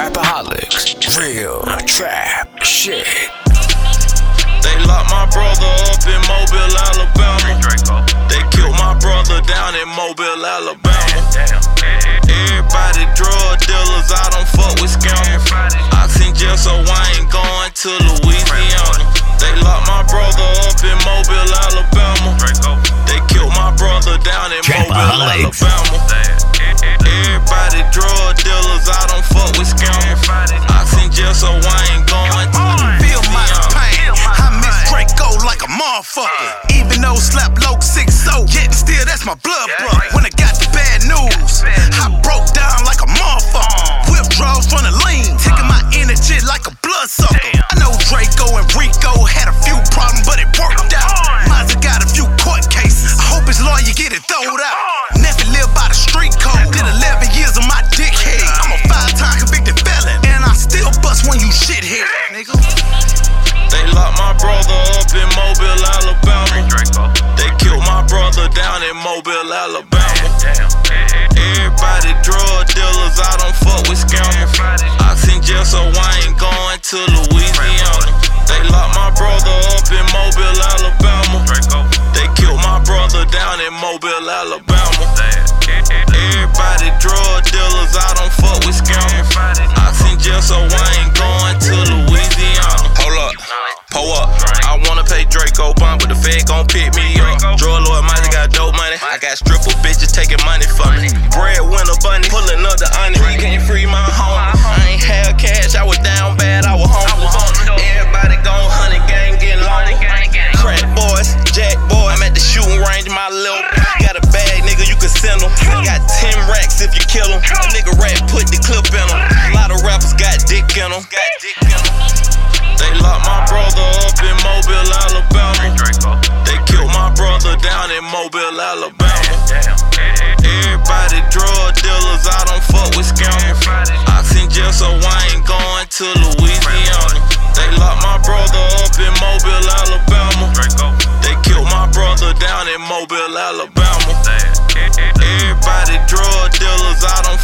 Trapaholics, real trap shit. They locked my brother up in Mobile, Alabama. They killed my brother down in Mobile, Alabama. Everybody drug dealers, I don't fuck with scammers. Motherfucker. Even though slap low six oh, so, yet still that's my blood brother. When I got the bad news, I broke down like a motherfucker. Whip draws from the lean, taking my energy like a blood sucker. I know Draco and Rico had a few problems, but it worked out. Mazda got a few court cases. I hope his lawyer get it throwed out. Never lived by the street code. Did 11 years of my dickhead. I'm a five-time convicted felon, and I still bust when you shithead, nigga. They locked my brother up in Mobile, brother down in Mobile, Alabama. Everybody drug dealers, I don't fuck with scammers. I seen jail, so I ain't going to Louisiana. They locked my brother up in Mobile, Alabama. They killed my brother down in Mobile, Alabama. Everybody drug dealers, I don't fuck with scammers. I seen jail, so I ain't going to Louisiana. Hold up, pull up. I wanna pay Draco bond, but the Fed gon' pick me up. Drug lord got dope money. I got stripper bitches taking money from me. Bread Breadwinner bunny, pulling up the onion. He can't free my home. I ain't had cash, I was down bad, I was homeless. Everybody gon' honey gang getting lonely. Crack boys, jack boy. I'm at the shooting range, my little got a bag, nigga, you can send them. Got 10 racks if you kill them. A nigga rat put the clip in them. A lot of rappers got dick in them. They locked my brother up in Mobile, Alabama down in Mobile, Alabama. Everybody drug dealers, I don't fuck with scammers. I seen jail, so I ain't going to Louisiana. They locked my brother up in Mobile, Alabama. They killed my brother down in Mobile, Alabama. Everybody drug dealers, I don't